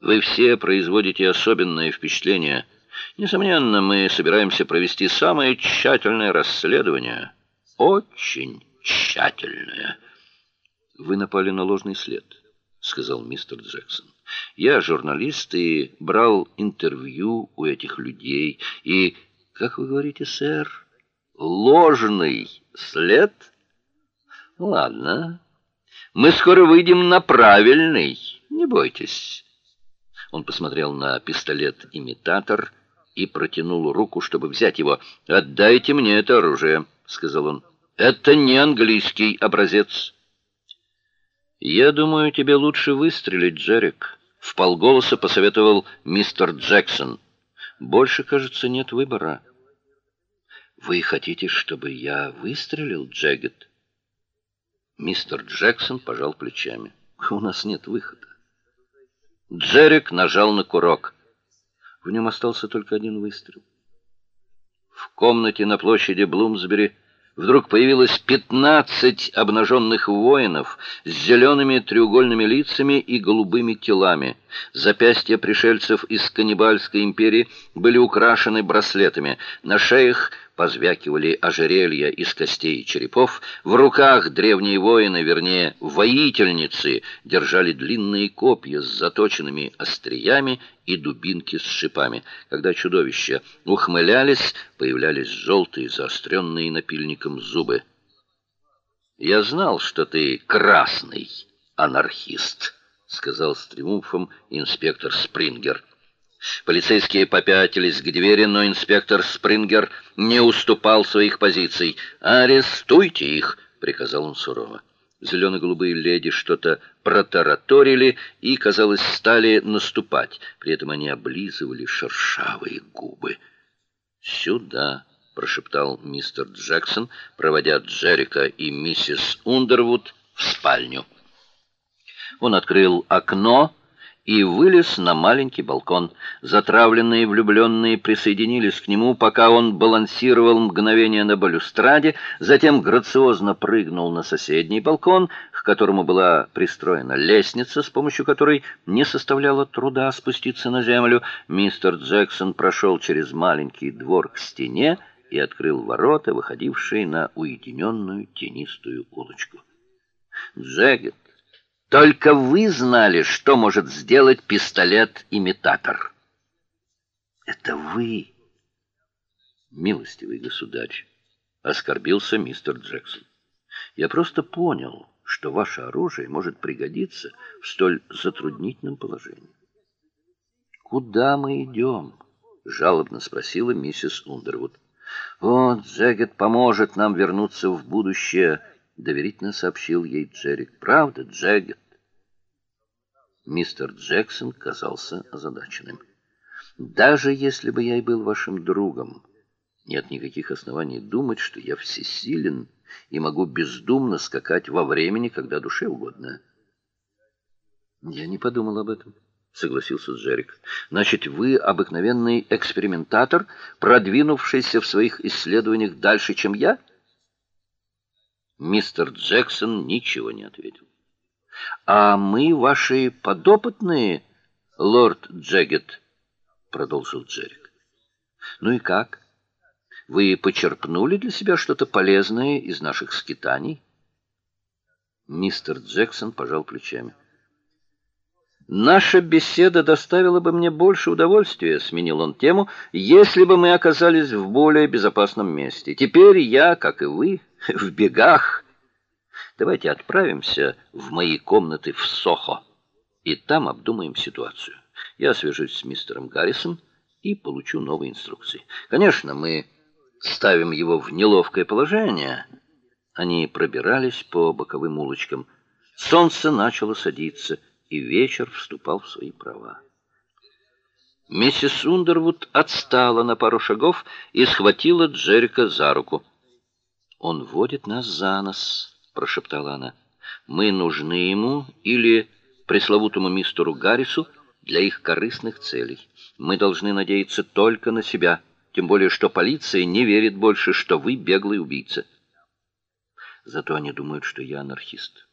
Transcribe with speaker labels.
Speaker 1: Вы все производите особенное впечатление. Несомненно, мы собираемся провести самое тщательное расследование. Очень тщательное. Вы напали на ложный след, сказал мистер Джексон. Я журналист и брал интервью у этих людей. И, как вы говорите, сэр, ложный след? Ладно. Мы скоро выйдем на правильный. Не бойтесь. Он посмотрел на пистолет-имитатор и протянул руку, чтобы взять его. "Отдайте мне это оружие", сказал он. "Это не английский образец". "Я думаю, тебе лучше выстрелить, Джерик", вполголоса посоветовал мистер Джексон. "Больше, кажется, нет выбора". "Вы хотите, чтобы я выстрелил, Джегет?" Мистер Джексон пожал плечами. "У нас нет выхода". Джерик нажал на курок. В нем остался только один выстрел. В комнате на площади Блумсбери вдруг появилось пятнадцать обнаженных воинов с зелеными треугольными лицами и голубыми телами. Запястья пришельцев из каннибальской империи были украшены браслетами. На шеях позвякивали ожерелья из костей и черепов, в руках древние воины, вернее, воительницы, держали длинные копья с заточенными остриями и дубинки с шипами. Когда чудовища ухмылялись, появлялись желтые, заостренные напильником зубы. «Я знал, что ты красный анархист», — сказал с триумфом инспектор Спрингер. Полицейские попятились к двери, но инспектор Спрингер не уступал своих позиций. "Арестуйте их", приказал он сурово. Зелено-голубые леди что-то протараторили и, казалось, стали наступать. При этом они облизывали шершавые губы. "Сюда", прошептал мистер Джексон, проводя Джерика и миссис Ундервуд в спальню. Он открыл окно и вылез на маленький балкон. Затравленные влюбленные присоединились к нему, пока он балансировал мгновение на балюстраде, затем грациозно прыгнул на соседний балкон, к которому была пристроена лестница, с помощью которой не составляло труда спуститься на землю. Мистер Джексон прошел через маленький двор к стене и открыл ворота, выходившие на уединенную тенистую улочку. Джегет только вы знали, что может сделать пистолет-имитатор. Это вы, милостивый государь, оскорбился мистер Джексон. Я просто понял, что ваше оружие может пригодиться в столь затруднительном положении. Куда мы идем?» — жалобно спросила миссис Ундервуд. Вот Джегет поможет нам вернуться в будущее доверительно сообщил ей Джерик. Правда, Джегет? Мистер Джексон казался озадаченным. Даже если бы я и был вашим другом, нет никаких оснований думать, что я всесилен и могу бездумно скакать во времени, когда душе угодно. Я не подумал об этом, согласился Джерик. Значит, вы обыкновенный экспериментатор, продвинувшийся в своих исследованиях дальше, чем я? Мистер Джексон ничего не ответил. А мы ваши подопытные, лорд Джегет, продолжил Джерик. Ну и как? Вы почерпнули для себя что-то полезное из наших скитаний? Мистер Джексон пожал плечами. Наша беседа доставила бы мне больше удовольствия, сменил он тему, если бы мы оказались в более безопасном месте. Теперь я, как и вы, в бегах. Давайте отправимся в мои комнаты в Сохо и там обдумаем ситуацию. Я свяжусь с мистером Гаррисом и получу новые инструкции. Конечно, мы ставим его в неловкое положение. Они пробирались по боковым улочкам. Солнце начало садиться, и вечер вступал в свои права. Миссис Ундервуд отстала на пару шагов и схватила Джерика за руку. Он водит нас за нос, прошептала она. Мы нужны ему или пресловутому мистеру Гаррису для их корыстных целей. Мы должны надеяться только на себя, тем более что полиция не верит больше, что вы беглый убийца. Зато они думают, что я анархист.